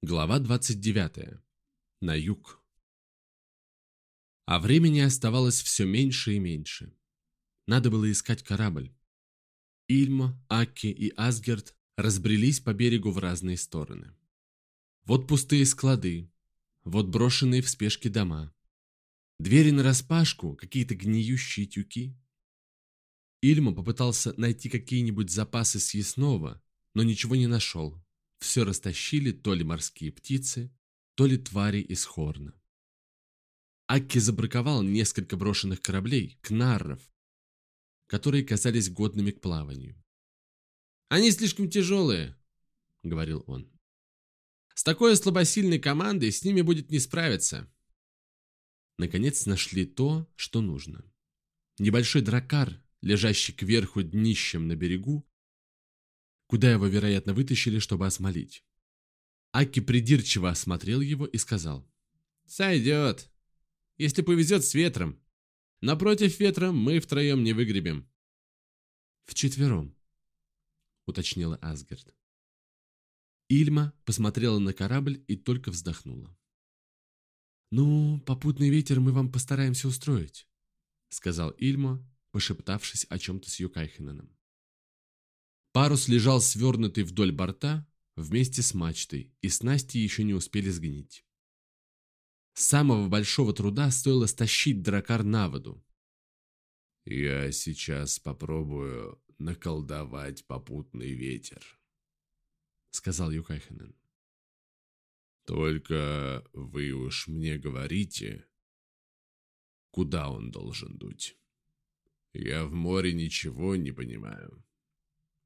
Глава 29. На юг. А времени оставалось все меньше и меньше. Надо было искать корабль. Ильма, Акки и Асгерт разбрелись по берегу в разные стороны. Вот пустые склады, вот брошенные в спешке дома. Двери нараспашку, какие-то гниющие тюки. Ильма попытался найти какие-нибудь запасы съестного, но ничего не нашел, все растащили то ли морские птицы, то ли твари из хорна. Акки забраковал несколько брошенных кораблей, кнарров, которые казались годными к плаванию. «Они слишком тяжелые», — говорил он. «С такой слабосильной командой с ними будет не справиться». Наконец нашли то, что нужно. Небольшой дракар, лежащий кверху днищем на берегу, куда его, вероятно, вытащили, чтобы осмолить. Аки придирчиво осмотрел его и сказал. «Сойдет. Если повезет с ветром. Напротив ветра мы втроем не выгребем». «Вчетвером», — уточнила Асгард. Ильма посмотрела на корабль и только вздохнула. «Ну, попутный ветер мы вам постараемся устроить», — сказал Ильма, пошептавшись о чем-то с Юкайхененом. Парус лежал свернутый вдоль борта вместе с мачтой, и снасти еще не успели сгнить. Самого большого труда стоило стащить дракар на воду. «Я сейчас попробую наколдовать попутный ветер», — сказал Юкайхенен. «Только вы уж мне говорите, куда он должен дуть. Я в море ничего не понимаю».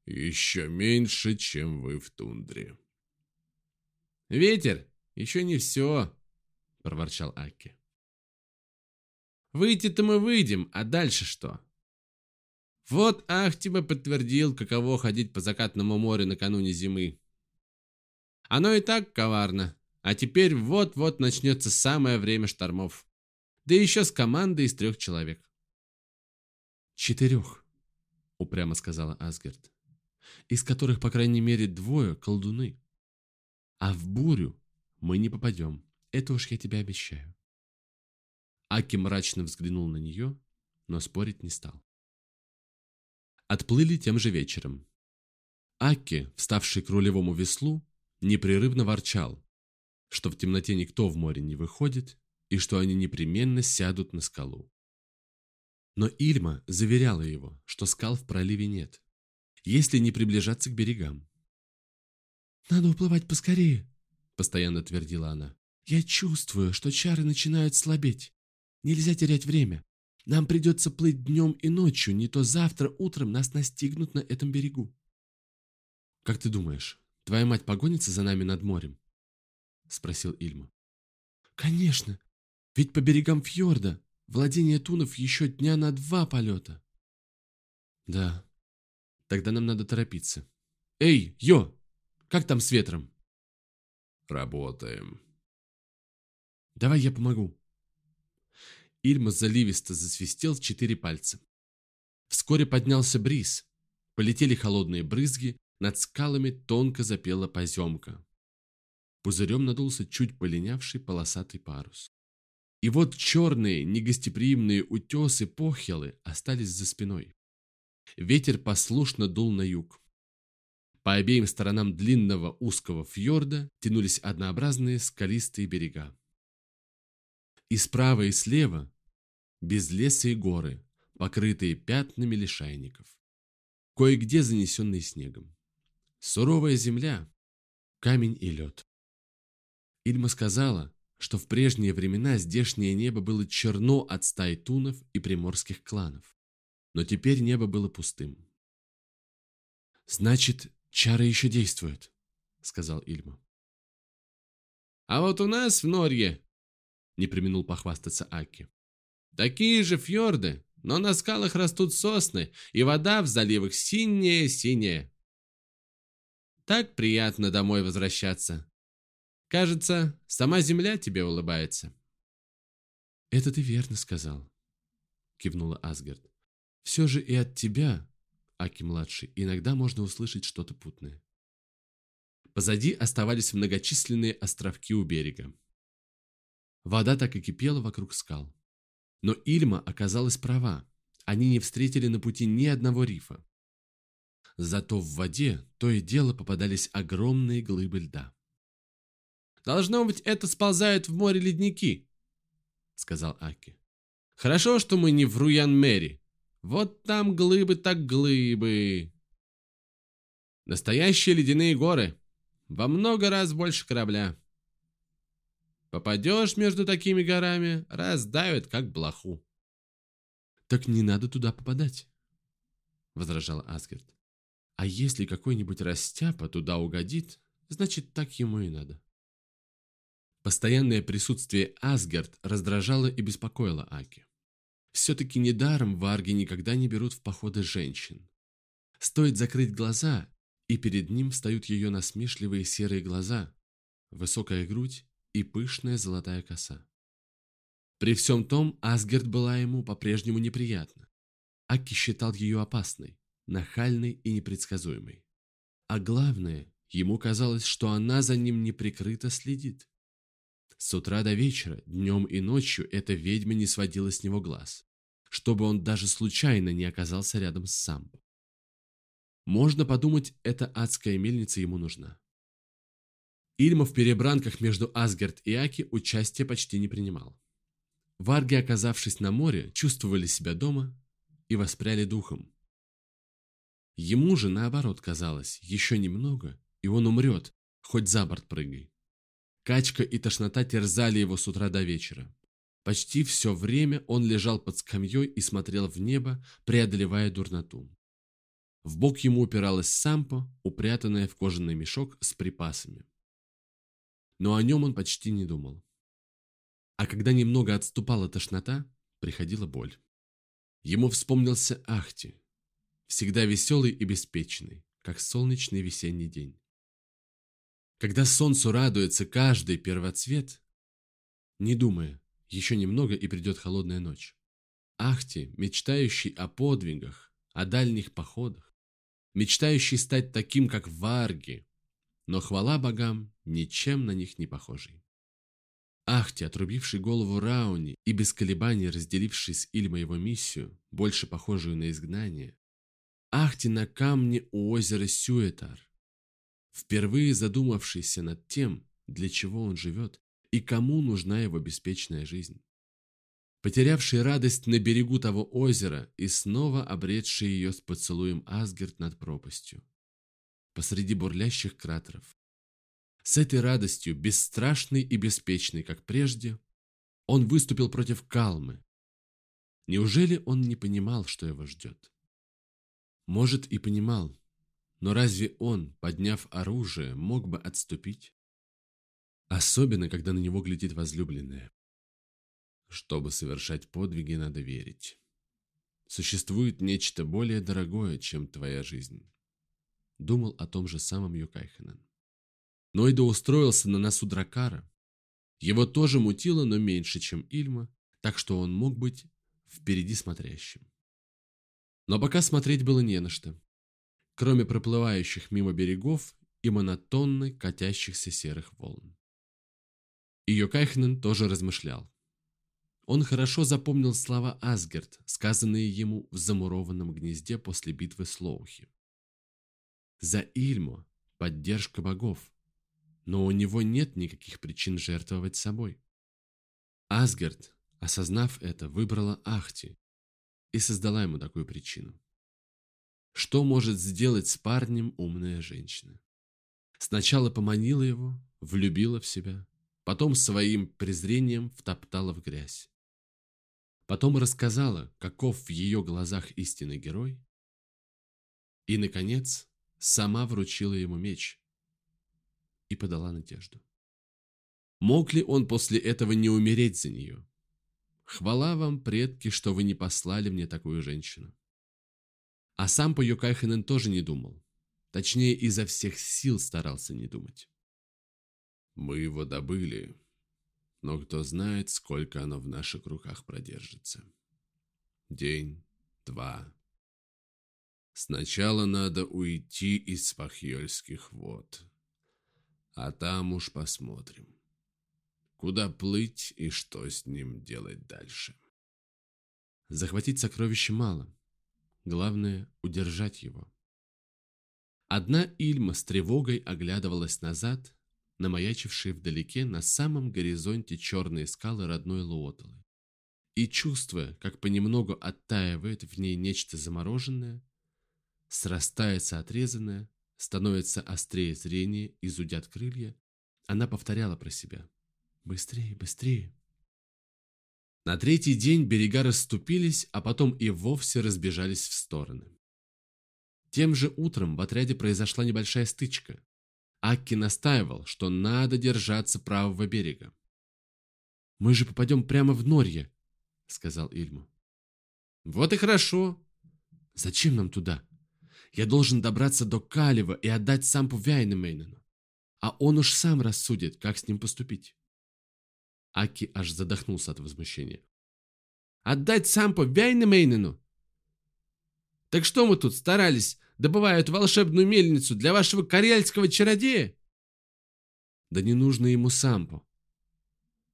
Еще меньше, чем вы в тундре. «Ветер, еще не все», — проворчал Аки. «Выйти-то мы выйдем, а дальше что?» Вот Ахтиба подтвердил, каково ходить по закатному морю накануне зимы. Оно и так коварно, а теперь вот-вот начнется самое время штормов. Да еще с командой из трех человек. «Четырех», — упрямо сказала Асгард из которых, по крайней мере, двое колдуны. А в бурю мы не попадем, это уж я тебе обещаю. Аки мрачно взглянул на нее, но спорить не стал. Отплыли тем же вечером. Аки, вставший к рулевому веслу, непрерывно ворчал, что в темноте никто в море не выходит и что они непременно сядут на скалу. Но Ильма заверяла его, что скал в проливе нет если не приближаться к берегам. «Надо уплывать поскорее», — постоянно твердила она. «Я чувствую, что чары начинают слабеть. Нельзя терять время. Нам придется плыть днем и ночью, не то завтра утром нас настигнут на этом берегу». «Как ты думаешь, твоя мать погонится за нами над морем?» — спросил Ильма. «Конечно, ведь по берегам фьорда владение тунов еще дня на два полета». «Да, Тогда нам надо торопиться. Эй, Йо! Как там с ветром? Работаем. Давай я помогу. Ильма заливисто засвистел в четыре пальца. Вскоре поднялся бриз. Полетели холодные брызги, над скалами тонко запела поземка. Пузырем надулся чуть полинявший полосатый парус. И вот черные, негостеприимные утесы похелы остались за спиной. Ветер послушно дул на юг. По обеим сторонам длинного узкого фьорда тянулись однообразные скалистые берега. И справа и слева безлесые горы, покрытые пятнами лишайников, кое-где занесенные снегом. Суровая земля, камень и лед. Ильма сказала, что в прежние времена здешнее небо было черно от стай тунов и приморских кланов но теперь небо было пустым. «Значит, чары еще действуют», — сказал Ильма. «А вот у нас в Норье», — не применул похвастаться Аки, — «такие же фьорды, но на скалах растут сосны, и вода в заливах синяя-синяя. Так приятно домой возвращаться. Кажется, сама земля тебе улыбается». «Это ты верно сказал», — кивнула Асгард. Все же и от тебя, Аки-младший, иногда можно услышать что-то путное. Позади оставались многочисленные островки у берега. Вода так и кипела вокруг скал. Но Ильма оказалась права. Они не встретили на пути ни одного рифа. Зато в воде то и дело попадались огромные глыбы льда. «Должно быть, это сползают в море ледники», — сказал Аки. «Хорошо, что мы не в Руян-Мэри. Вот там глыбы так глыбы». «Настоящие ледяные горы. Во много раз больше корабля. Попадешь между такими горами, раздавят, как блоху». «Так не надо туда попадать», — возражал Асгард. «А если какой-нибудь растяпа туда угодит, значит, так ему и надо». Постоянное присутствие Асгард раздражало и беспокоило Аки. Все-таки недаром варги никогда не берут в походы женщин. Стоит закрыть глаза, и перед ним встают ее насмешливые серые глаза, высокая грудь и пышная золотая коса. При всем том Асгард была ему по-прежнему неприятна. Аки считал ее опасной, нахальной и непредсказуемой. А главное, ему казалось, что она за ним неприкрыто следит. С утра до вечера, днем и ночью эта ведьма не сводила с него глаз, чтобы он даже случайно не оказался рядом с Самбо. Можно подумать, эта адская мельница ему нужна. Ильма в перебранках между Асгард и Аки участия почти не принимал. Варги, оказавшись на море, чувствовали себя дома и воспряли духом. Ему же, наоборот, казалось, еще немного, и он умрет, хоть за борт прыгай. Качка и тошнота терзали его с утра до вечера. Почти все время он лежал под скамьей и смотрел в небо, преодолевая дурноту. В бок ему упиралась сампа, упрятанная в кожаный мешок с припасами. Но о нем он почти не думал. А когда немного отступала тошнота, приходила боль. Ему вспомнился Ахти, всегда веселый и беспечный, как солнечный весенний день. Когда солнцу радуется каждый первоцвет, не думая, еще немного и придет холодная ночь. Ахти, мечтающий о подвигах, о дальних походах, мечтающий стать таким, как Варги, но хвала богам, ничем на них не похожий. Ахти, отрубивший голову Рауни и без колебаний разделивший с Ильма его миссию, больше похожую на изгнание. Ахти на камне у озера Сюэтар, впервые задумавшийся над тем, для чего он живет и кому нужна его беспечная жизнь. Потерявший радость на берегу того озера и снова обретший ее с поцелуем Асгард над пропастью. Посреди бурлящих кратеров. С этой радостью, бесстрашный и беспечный, как прежде, он выступил против Калмы. Неужели он не понимал, что его ждет? Может, и понимал, но разве он, подняв оружие, мог бы отступить? Особенно, когда на него глядит возлюбленная. Чтобы совершать подвиги, надо верить. Существует нечто более дорогое, чем твоя жизнь. Думал о том же самом Юкайхенен. Нойда устроился на носу Дракара. Его тоже мутило, но меньше, чем Ильма, так что он мог быть впереди смотрящим. Но пока смотреть было не на что кроме проплывающих мимо берегов и монотонно катящихся серых волн. И Йокайхнен тоже размышлял. Он хорошо запомнил слова Асгард, сказанные ему в замурованном гнезде после битвы с Лоухи. За Ильмо поддержка богов, но у него нет никаких причин жертвовать собой. Асгард, осознав это, выбрала Ахти и создала ему такую причину. Что может сделать с парнем умная женщина? Сначала поманила его, влюбила в себя, потом своим презрением втоптала в грязь. Потом рассказала, каков в ее глазах истинный герой. И, наконец, сама вручила ему меч и подала надежду. Мог ли он после этого не умереть за нее? Хвала вам, предки, что вы не послали мне такую женщину. А сам по Юкайхенен тоже не думал. Точнее, изо всех сил старался не думать. Мы его добыли, но кто знает, сколько оно в наших руках продержится. День, два. Сначала надо уйти из Пахьёльских вод. А там уж посмотрим, куда плыть и что с ним делать дальше. Захватить сокровище мало. Главное – удержать его. Одна Ильма с тревогой оглядывалась назад, на маячившие вдалеке на самом горизонте черные скалы родной Луоталы. И чувствуя, как понемногу оттаивает в ней нечто замороженное, срастается отрезанное, становится острее зрение и крылья, она повторяла про себя. «Быстрее, быстрее!» На третий день берега расступились, а потом и вовсе разбежались в стороны. Тем же утром в отряде произошла небольшая стычка. Акки настаивал, что надо держаться правого берега. «Мы же попадем прямо в Норье», — сказал Ильму. «Вот и хорошо. Зачем нам туда? Я должен добраться до Калева и отдать сампу Вяйнемейнену. А он уж сам рассудит, как с ним поступить». Аки аж задохнулся от возмущения. «Отдать сампу Вяйнемейнену? Так что мы тут старались, добывая эту волшебную мельницу для вашего карельского чародея?» «Да не нужно ему сампу!»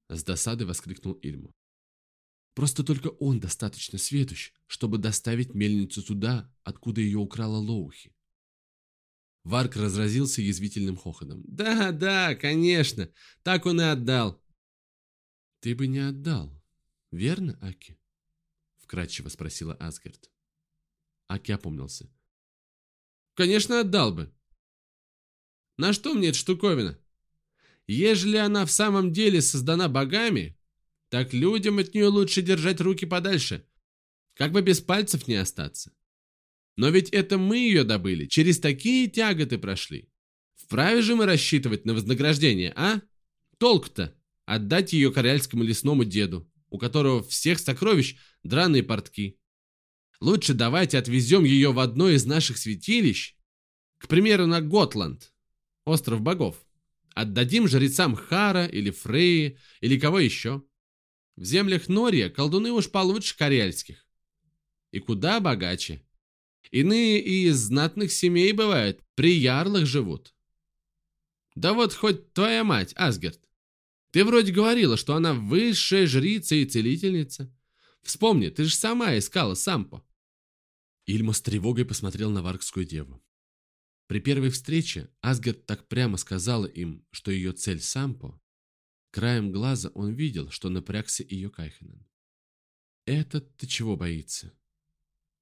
С досады воскликнул Ильму. Просто только он достаточно светущ, чтобы доставить мельницу туда, откуда ее украла Лоухи. Варк разразился язвительным хохотом. «Да, да, конечно, так он и отдал». «Ты бы не отдал, верно, Аки?» Вкратчиво спросила Асгард. Аки опомнился. «Конечно, отдал бы. На что мне эта штуковина? Ежели она в самом деле создана богами, так людям от нее лучше держать руки подальше, как бы без пальцев не остаться. Но ведь это мы ее добыли, через такие тяготы прошли. Вправе же мы рассчитывать на вознаграждение, а? Толк-то отдать ее коряльскому лесному деду, у которого всех сокровищ драные портки. Лучше давайте отвезем ее в одно из наших святилищ, к примеру, на Готланд, остров богов. Отдадим жрецам Хара или Фреи или кого еще. В землях Нория колдуны уж получше корельских. И куда богаче. Иные и из знатных семей бывают, при ярлах живут. Да вот хоть твоя мать, Асгерт. Ты вроде говорила, что она высшая жрица и целительница. Вспомни, ты же сама искала Сампо. Ильма с тревогой посмотрел на Варкскую деву. При первой встрече Асгард так прямо сказала им, что ее цель Сампо, Краем глаза он видел, что напрягся ее Кайхенен. Этот-то чего боится?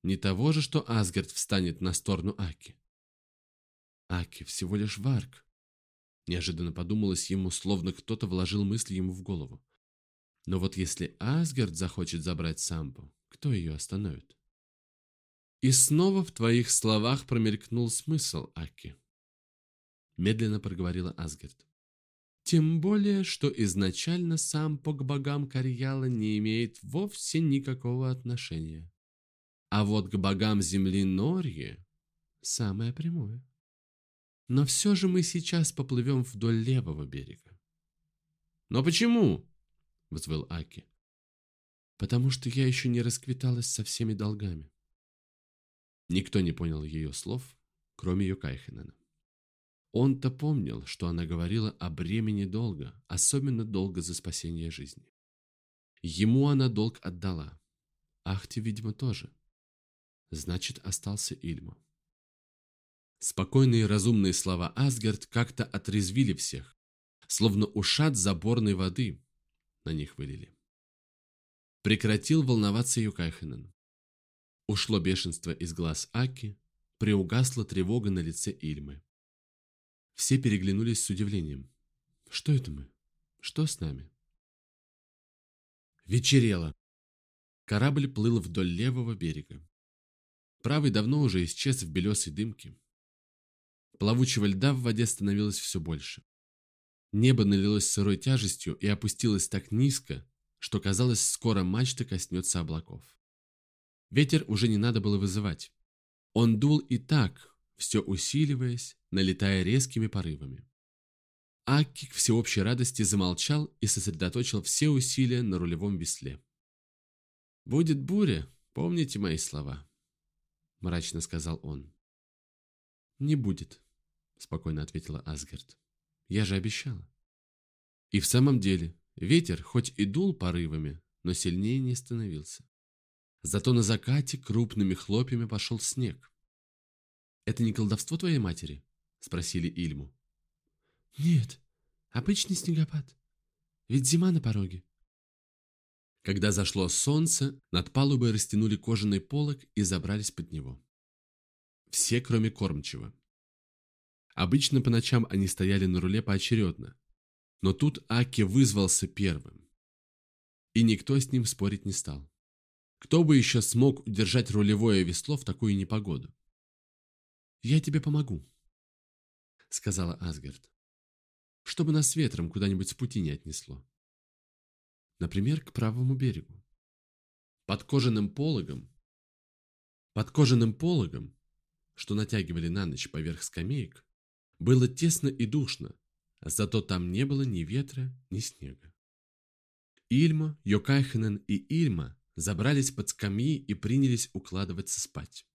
Не того же, что Асгард встанет на сторону Аки. Аки всего лишь варк. Неожиданно подумалось ему, словно кто-то вложил мысли ему в голову. Но вот если Асгард захочет забрать Самбу, кто ее остановит? И снова в твоих словах промелькнул смысл, Аки. Медленно проговорила Асгард. Тем более, что изначально сам к богам Карьяла не имеет вовсе никакого отношения. А вот к богам земли Норье самое прямое. Но все же мы сейчас поплывем вдоль левого берега. «Но почему?» — взвыл Аки. «Потому что я еще не расквиталась со всеми долгами». Никто не понял ее слов, кроме Юкайхенена. Он-то помнил, что она говорила о бремени долга, особенно долга за спасение жизни. Ему она долг отдала. Ахте, видимо, тоже. Значит, остался Ильма. Спокойные разумные слова Асгард как-то отрезвили всех, словно ушат заборной воды на них вылили. Прекратил волноваться Юкайхенен. Ушло бешенство из глаз Аки, приугасла тревога на лице Ильмы. Все переглянулись с удивлением. Что это мы? Что с нами? Вечерело. Корабль плыл вдоль левого берега. Правый давно уже исчез в белесой дымке. Плавучего льда в воде становилось все больше. Небо налилось сырой тяжестью и опустилось так низко, что казалось, скоро мачта коснется облаков. Ветер уже не надо было вызывать. Он дул и так, все усиливаясь, налетая резкими порывами. Акки к всеобщей радости замолчал и сосредоточил все усилия на рулевом весле. «Будет буря, помните мои слова», — мрачно сказал он. «Не будет», — спокойно ответила Асгард. Я же обещала. И в самом деле, ветер хоть и дул порывами, но сильнее не становился. Зато на закате крупными хлопьями пошел снег. «Это не колдовство твоей матери?» – спросили Ильму. «Нет, обычный снегопад. Ведь зима на пороге». Когда зашло солнце, над палубой растянули кожаный полог и забрались под него. Все, кроме кормчего. Обычно по ночам они стояли на руле поочередно, но тут Аки вызвался первым. И никто с ним спорить не стал. Кто бы еще смог удержать рулевое весло в такую непогоду? «Я тебе помогу», — сказала Асгард, «чтобы нас ветром куда-нибудь с пути не отнесло. Например, к правому берегу. Под кожаным пологом, под кожаным пологом, что натягивали на ночь поверх скамеек, было тесно и душно, зато там не было ни ветра, ни снега. Ильма, Йокайхенен и Ильма забрались под скамьи и принялись укладываться спать.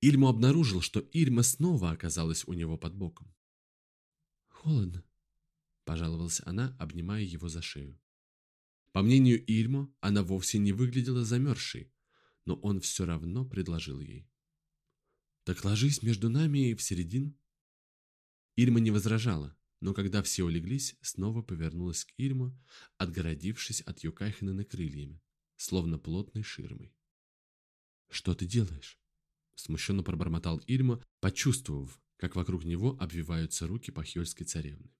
Ильму обнаружил, что Ильма снова оказалась у него под боком. «Холодно», – пожаловалась она, обнимая его за шею. По мнению Ильмо, она вовсе не выглядела замерзшей, но он все равно предложил ей. «Так ложись между нами и в середину». Ильма не возражала, но когда все улеглись, снова повернулась к Ильму, отгородившись от Юкайхена крыльями, словно плотной ширмой. «Что ты делаешь?» Смущенно пробормотал Ильма, почувствовав, как вокруг него обвиваются руки пахьольской царевны.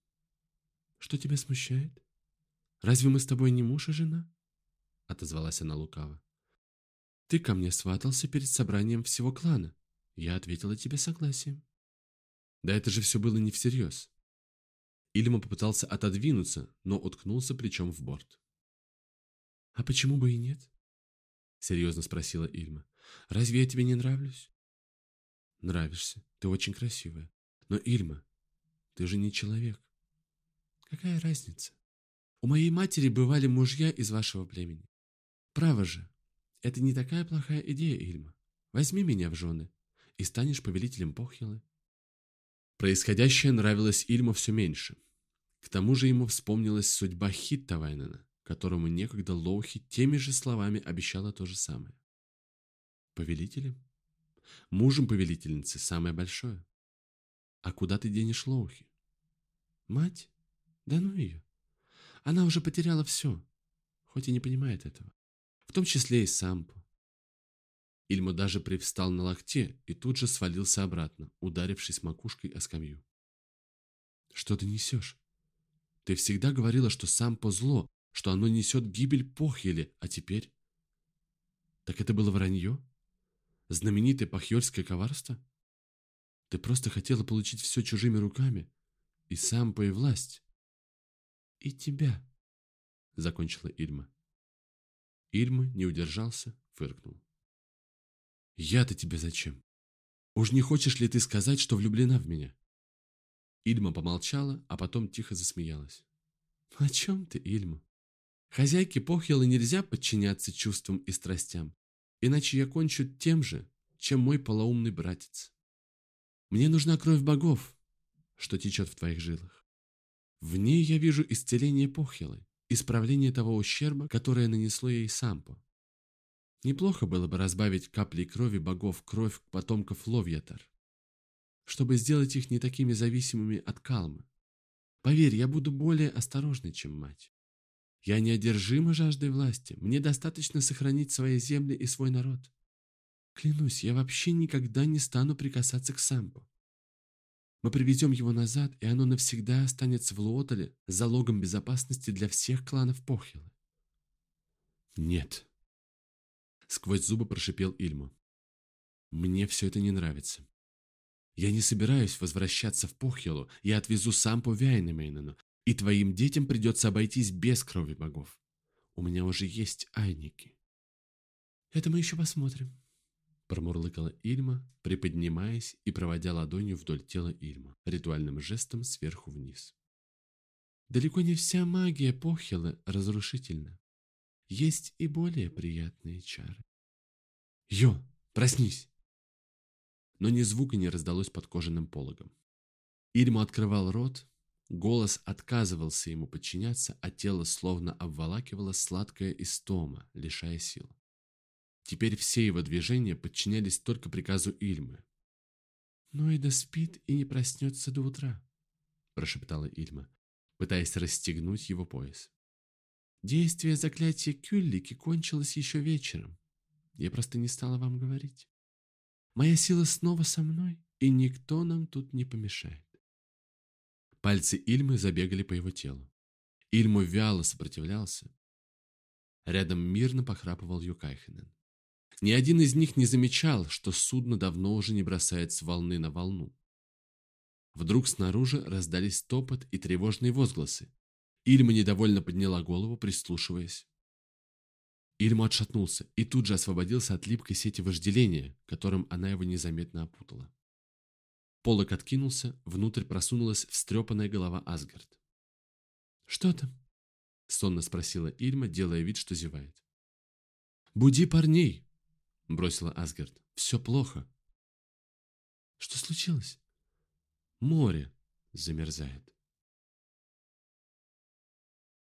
«Что тебя смущает? Разве мы с тобой не муж и жена?» Отозвалась она лукаво. «Ты ко мне сватался перед собранием всего клана. Я ответила тебе согласием». Да это же все было не всерьез. Ильма попытался отодвинуться, но уткнулся плечом в борт. «А почему бы и нет?» — серьезно спросила Ильма. «Разве я тебе не нравлюсь?» «Нравишься. Ты очень красивая. Но, Ильма, ты же не человек. Какая разница? У моей матери бывали мужья из вашего племени. Право же, это не такая плохая идея, Ильма. Возьми меня в жены и станешь повелителем Похилы. Происходящее нравилось Ильма все меньше. К тому же ему вспомнилась судьба Хиттавайнена, которому некогда Лоухи теми же словами обещала то же самое. Повелителем? Мужем повелительницы самое большое. А куда ты денешь Лоухи? Мать? Да ну ее. Она уже потеряла все, хоть и не понимает этого. В том числе и Сампу. Ильма даже привстал на локте и тут же свалился обратно, ударившись макушкой о скамью. «Что ты несешь? Ты всегда говорила, что сам по зло, что оно несет гибель Похьеле, а теперь...» «Так это было вранье? Знаменитое пахьольское коварство? Ты просто хотела получить все чужими руками, и сам по и власть?» «И тебя», — закончила Ильма. Ильма не удержался, фыркнул. Я-то тебе зачем? Уж не хочешь ли ты сказать, что влюблена в меня? Ильма помолчала, а потом тихо засмеялась. О чем ты, Ильма? Хозяйке Похилы нельзя подчиняться чувствам и страстям, иначе я кончу тем же, чем мой полоумный братец. Мне нужна кровь богов, что течет в твоих жилах. В ней я вижу исцеление Похилы, исправление того ущерба, которое нанесло ей Сампо. Неплохо было бы разбавить каплей крови богов кровь потомков Ловьятар, чтобы сделать их не такими зависимыми от Калмы. Поверь, я буду более осторожной, чем мать. Я неодержима жаждой власти, мне достаточно сохранить свои земли и свой народ. Клянусь, я вообще никогда не стану прикасаться к Сампу. Мы привезем его назад, и оно навсегда останется в Луотале залогом безопасности для всех кланов Похилы. Нет, Сквозь зубы прошипел Ильма. Мне все это не нравится. Я не собираюсь возвращаться в Похелу, я отвезу сам по Вяйнемейнену, и твоим детям придется обойтись без крови богов. У меня уже есть айники. Это мы еще посмотрим, промурлыкала Ильма, приподнимаясь и проводя ладонью вдоль тела Ильма, ритуальным жестом сверху вниз. Далеко не вся магия Похелы разрушительна есть и более приятные чары. «Йо, проснись!» Но ни звука не раздалось под кожаным пологом. Ильма открывал рот, Голос отказывался ему подчиняться, а тело словно обволакивало сладкая истома, лишая сил. Теперь все его движения подчинялись только приказу Ильмы. «Ну и да спит и не проснется до утра», – прошептала Ильма, пытаясь расстегнуть его пояс. «Действие заклятия Кюллики кончилось еще вечером. Я просто не стала вам говорить. Моя сила снова со мной, и никто нам тут не помешает». Пальцы Ильмы забегали по его телу. Ильму вяло сопротивлялся. Рядом мирно похрапывал Юкайхенен. Ни один из них не замечал, что судно давно уже не бросает с волны на волну. Вдруг снаружи раздались топот и тревожные возгласы. Ильма недовольно подняла голову, прислушиваясь. Ильма отшатнулся и тут же освободился от липкой сети вожделения, которым она его незаметно опутала. Полок откинулся, внутрь просунулась встрепанная голова Асгард. «Что там?» — сонно спросила Ильма, делая вид, что зевает. «Буди парней!» — бросила Асгард. «Все плохо». «Что случилось?» «Море замерзает».